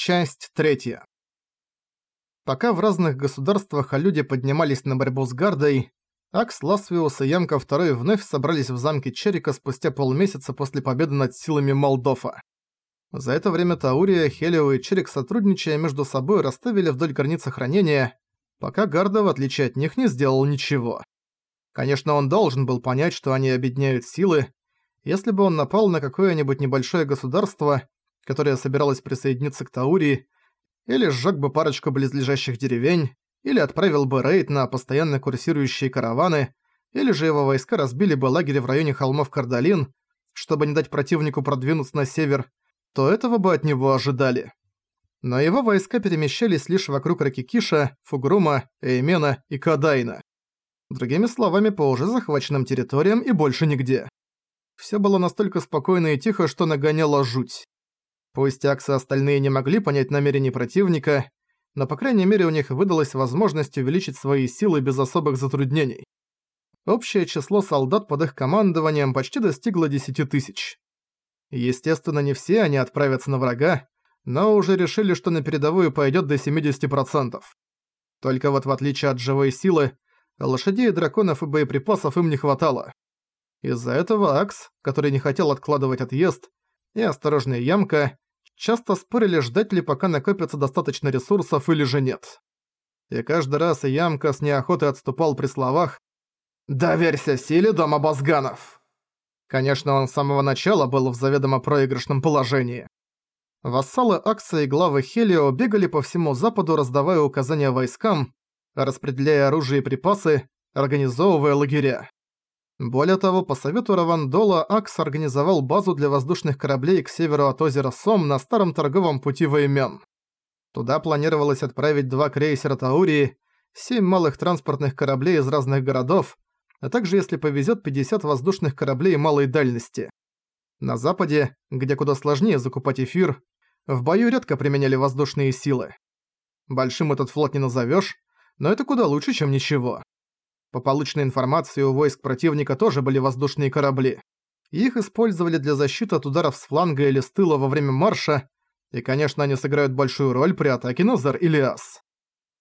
Часть третья. Пока в разных государствах люди поднимались на борьбу с Гардой, Акс, Ласвиус и Ямка II вновь собрались в замке Черика спустя полмесяца после победы над силами Молдофа. За это время Таурия, Хелио и Черик, сотрудничая между собой, расставили вдоль границы хранения, пока Гарда, в отличие от них, не сделал ничего. Конечно, он должен был понять, что они объединяют силы. Если бы он напал на какое-нибудь небольшое государство, которое собиралось присоединиться к Таурии, или сжёг бы парочку близлежащих деревень, или отправил бы рейд на постоянно курсирующие караваны, или же его войска разбили бы лагерь в районе холмов Кардалин, чтобы не дать противнику продвинуться на север, то этого бы от него ожидали. Но его войска перемещались лишь вокруг Ракикиша, Фугрума, Эймена и Кадайна. Другими словами, по уже захваченным территориям и больше нигде. Всё было настолько спокойно и тихо, что нагоняло жуть. Пусть Акс и остальные не могли понять намерений противника, но по крайней мере у них выдалась возможность увеличить свои силы без особых затруднений. Общее число солдат под их командованием почти достигло 10 тысяч. Естественно, не все они отправятся на врага, но уже решили, что на передовую пойдет до 70%. Только вот в отличие от живой силы, лошадей, драконов и боеприпасов им не хватало. Из-за этого Акс, который не хотел откладывать отъезд, и осторожная ямка часто спорили, ждать ли пока накопится достаточно ресурсов или же нет. И каждый раз ямка с неохотой отступал при словах «Доверься силе дома Базганов». Конечно, он с самого начала был в заведомо проигрышном положении. Вассалы Акса и главы Хелио бегали по всему западу, раздавая указания войскам, распределяя оружие и припасы, организовывая лагеря. Более того, по совету Равандола Акс организовал базу для воздушных кораблей к северу от озера Сом на старом торговом пути Вэймян. Туда планировалось отправить два крейсера Таурии, семь малых транспортных кораблей из разных городов, а также, если повезет, 50 воздушных кораблей малой дальности. На западе, где куда сложнее закупать эфир, в бою редко применяли воздушные силы. Большим этот флот не назовешь, но это куда лучше, чем ничего. По полученной информации у войск противника тоже были воздушные корабли. Их использовали для защиты от ударов с фланга или с тыла во время марша, и, конечно, они сыграют большую роль при атаке на Зар-Илиас.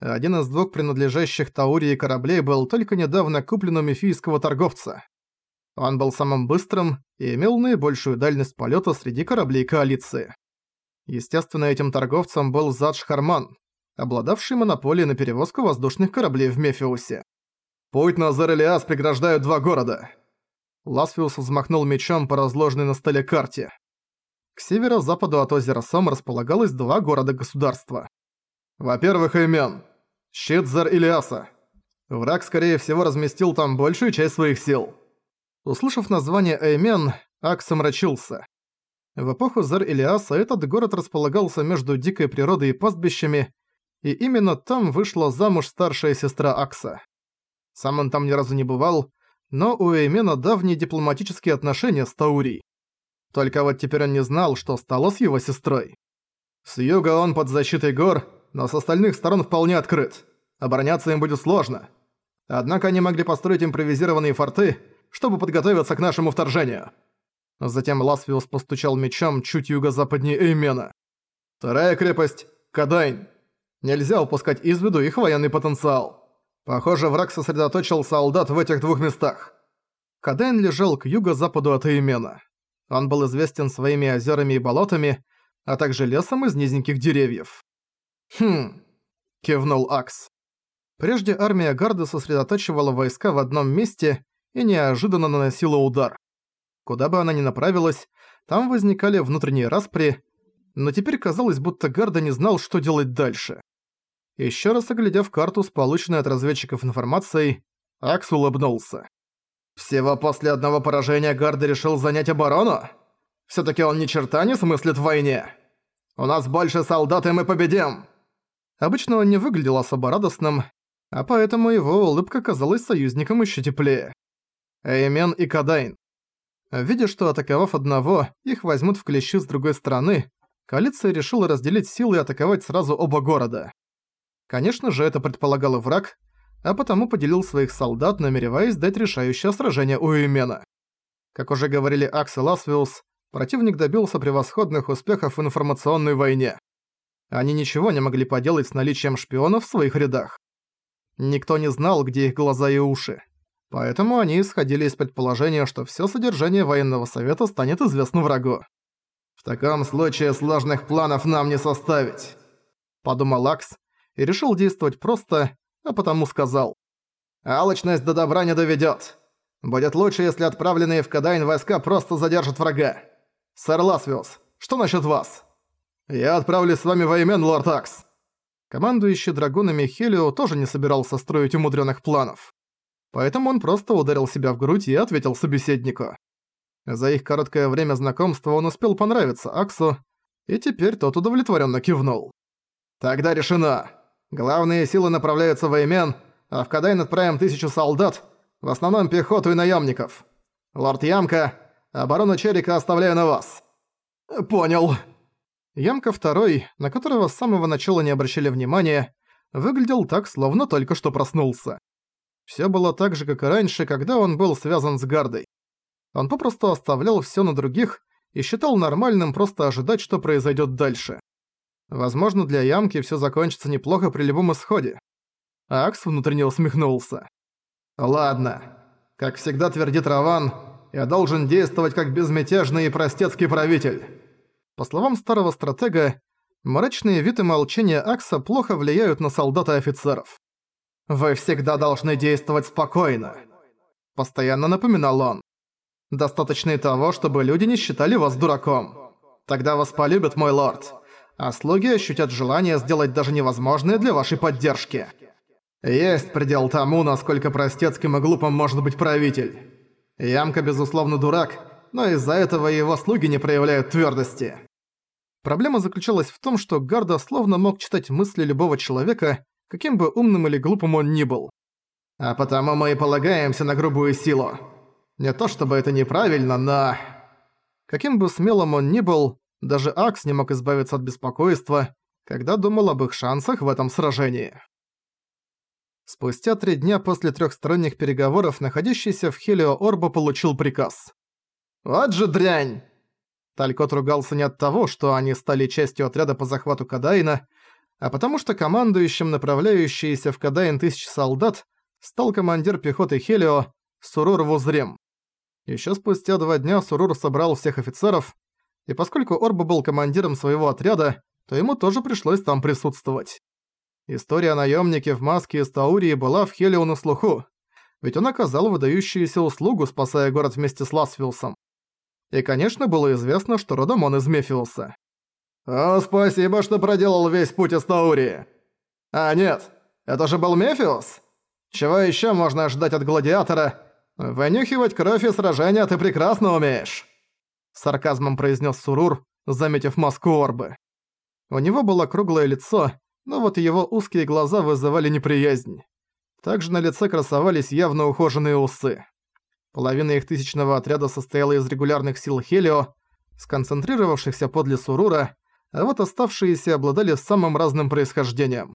Один из двух принадлежащих Таурии кораблей был только недавно куплен у мифийского торговца. Он был самым быстрым и имел наибольшую дальность полета среди кораблей коалиции. Естественно, этим торговцем был Задж Харман, обладавший монополией на перевозку воздушных кораблей в Мефиусе. Путь на Зер-Элиас преграждают два города. Ласфиус взмахнул мечом по разложенной на столе карте. К северо-западу от озера Сом располагалось два города-государства. Во-первых, имен. Щит Зер-Илиаса. Враг, скорее всего, разместил там большую часть своих сил. Услышав название Эймен, Акс омрачился. В эпоху Зар-Илиаса этот город располагался между дикой природой и пастбищами, и именно там вышла замуж старшая сестра Акса. Сам он там ни разу не бывал, но у Эймена давние дипломатические отношения с Таури. Только вот теперь он не знал, что стало с его сестрой. С юга он под защитой гор, но с остальных сторон вполне открыт. Обороняться им будет сложно. Однако они могли построить импровизированные форты, чтобы подготовиться к нашему вторжению. Затем Ласвиус постучал мечом чуть юго-западнее Эймена. Вторая крепость – Кадайн. Нельзя упускать из виду их военный потенциал. Похоже, враг сосредоточил солдат в этих двух местах. Кадайн лежал к юго-западу от Эймена. Он был известен своими озерами и болотами, а также лесом из низеньких деревьев. «Хм...» – кивнул Акс. Прежде армия Гарды сосредотачивала войска в одном месте и неожиданно наносила удар. Куда бы она ни направилась, там возникали внутренние распри, но теперь казалось, будто Гарда не знал, что делать дальше. Еще раз оглядев карту с полученной от разведчиков информацией, Акс улыбнулся. «Всего после одного поражения Гарда решил занять оборону? Всё-таки он ни черта не смыслит в войне. У нас больше солдат, и мы победим!» Обычно он не выглядел особо радостным, а поэтому его улыбка казалась союзником ещё теплее. Эймен и Кадайн. Видя, что атаковав одного, их возьмут в клещи с другой стороны, коалиция решила разделить силы и атаковать сразу оба города. Конечно же, это предполагало враг, а потому поделил своих солдат, намереваясь дать решающее сражение у Эмена. Как уже говорили Акс и Ласвиус, противник добился превосходных успехов в информационной войне. Они ничего не могли поделать с наличием шпионов в своих рядах. Никто не знал, где их глаза и уши. Поэтому они исходили из предположения, что всё содержание военного совета станет известно врагу. «В таком случае сложных планов нам не составить», — подумал Акс и решил действовать просто, а потому сказал. «Алчность до добра не доведёт. Будет лучше, если отправленные в Кадайн войска просто задержат врага. Сэр Ласвиус, что насчет вас?» «Я отправлюсь с вами во имен, лорд Акс». Командующий драгунами Хелио тоже не собирался строить умудренных планов. Поэтому он просто ударил себя в грудь и ответил собеседнику. За их короткое время знакомства он успел понравиться Аксу, и теперь тот удовлетворенно кивнул. «Тогда решено. Главные силы направляются в Эймен, а в Кадайн отправим тысячу солдат, в основном пехоту и наемников. Лорд Ямка, оборону Черика оставляю на вас». «Понял». Ямка второй, на которого с самого начала не обращали внимания, выглядел так, словно только что проснулся. Все было так же, как и раньше, когда он был связан с Гардой. Он попросту оставлял все на других и считал нормальным просто ожидать, что произойдет дальше. Возможно, для Ямки все закончится неплохо при любом исходе. Акс внутренне усмехнулся. «Ладно. Как всегда твердит Раван, я должен действовать как безмятежный и простецкий правитель». По словам старого стратега, мрачные вид и молчание Акса плохо влияют на солдат и офицеров. «Вы всегда должны действовать спокойно», – постоянно напоминал он. «Достаточно и того, чтобы люди не считали вас дураком. Тогда вас полюбят, мой лорд, а слуги ощутят желание сделать даже невозможное для вашей поддержки». Есть предел тому, насколько простецким и глупым может быть правитель. Ямка, безусловно, дурак, но из-за этого его слуги не проявляют твердости. Проблема заключалась в том, что Гарда словно мог читать мысли любого человека, каким бы умным или глупым он ни был. А потому мы и полагаемся на грубую силу. Не то чтобы это неправильно, но... Каким бы смелым он ни был, даже Акс не мог избавиться от беспокойства, когда думал об их шансах в этом сражении. Спустя три дня после трехсторонних переговоров находящийся в Хелио Орбо получил приказ. «Вот же дрянь!» Талькот ругался не от того, что они стали частью отряда по захвату Кадайна, а потому что командующим направляющийся в Кадайн тысяч солдат стал командир пехоты Хелио Сурур Вузрем. Еще спустя два дня Сурур собрал всех офицеров, и поскольку Орбо был командиром своего отряда, то ему тоже пришлось там присутствовать. История о наемнике в маске из Таурии была в Хелио на слуху, ведь он оказал выдающуюся услугу, спасая город вместе с Ласфилсом. И, конечно, было известно, что родом он из Мефиуса. «О, спасибо, что проделал весь путь из Таурии!» «А нет, это же был Мефиус? Чего еще можно ожидать от гладиатора? Вынюхивать кровь и сражения ты прекрасно умеешь!» Сарказмом произнес Сурур, заметив маску Орбы. У него было круглое лицо, но вот его узкие глаза вызывали неприязнь. Также на лице красовались явно ухоженные усы. Половина их тысячного отряда состояла из регулярных сил Хелио, сконцентрировавшихся подле Сурура, а вот оставшиеся обладали самым разным происхождением.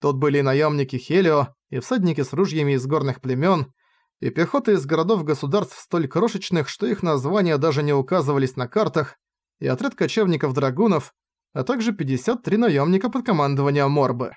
Тут были и наемники Хелио, и всадники с ружьями из горных племен, и пехота из городов-государств столь крошечных, что их названия даже не указывались на картах, и отряд кочевников-драгунов, а также 53 наемника под командованием Морбы.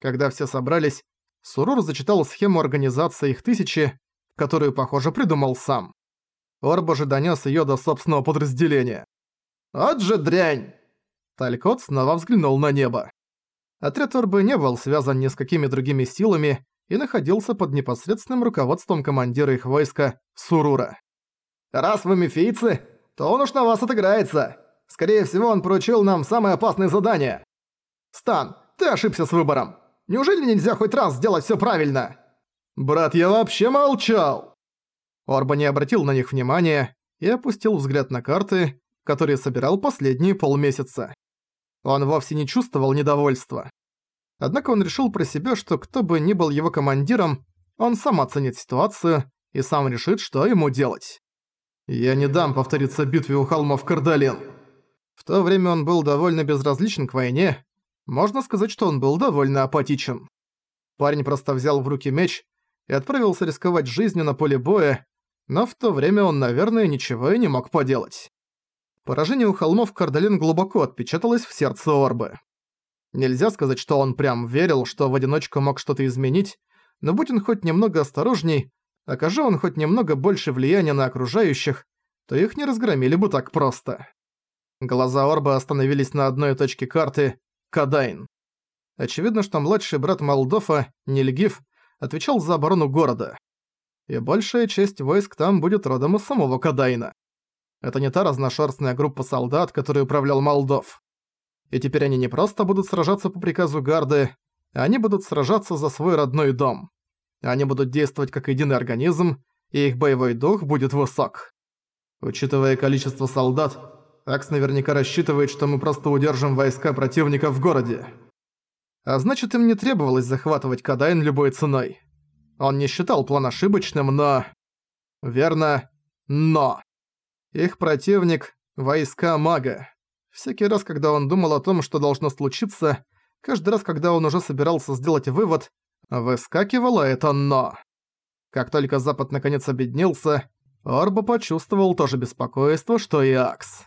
Когда все собрались, Сурур зачитал схему организации их тысячи, которую, похоже, придумал сам. Орба же донёс её до собственного подразделения. «От же дрянь!» Талькот снова взглянул на небо. Отряд Орбы не был связан ни с какими другими силами и находился под непосредственным руководством командира их войска Сурура. «Раз вы мифийцы, то он уж на вас отыграется!» Скорее всего, он поручил нам самое опасное задание. Стан, ты ошибся с выбором. Неужели нельзя хоть раз сделать всё правильно? Брат, я вообще молчал. Орба не обратил на них внимания и опустил взгляд на карты, которые собирал последние полмесяца. Он вовсе не чувствовал недовольства. Однако он решил про себя, что кто бы ни был его командиром, он сам оценит ситуацию и сам решит, что ему делать. «Я не дам повториться битве у холмов Кардалин», в то время он был довольно безразличен к войне. Можно сказать, что он был довольно апатичен. Парень просто взял в руки меч и отправился рисковать жизнью на поле боя, но в то время он, наверное, ничего и не мог поделать. Поражение у холмов Кардалин глубоко отпечаталось в сердце Орбы. Нельзя сказать, что он прям верил, что в одиночку мог что-то изменить, но будь он хоть немного осторожней, окажи он хоть немного больше влияния на окружающих, то их не разгромили бы так просто. Глаза Орба остановились на одной точке карты – Кадайн. Очевидно, что младший брат Молдофа, Нильгиф, отвечал за оборону города. И большая часть войск там будет родом из самого Кадайна. Это не та разношерстная группа солдат, которой управлял Молдов. И теперь они не просто будут сражаться по приказу Гарды, они будут сражаться за свой родной дом. Они будут действовать как единый организм, и их боевой дух будет высок. Учитывая количество солдат, Акс наверняка рассчитывает, что мы просто удержим войска противника в городе. А значит, им не требовалось захватывать Кадайн любой ценой. Он не считал план ошибочным, но... Верно, но... Их противник — войска мага. Всякий раз, когда он думал о том, что должно случиться, каждый раз, когда он уже собирался сделать вывод, выскакивало это «но». Как только Запад наконец объединился, Орба почувствовал то же беспокойство, что и Акс.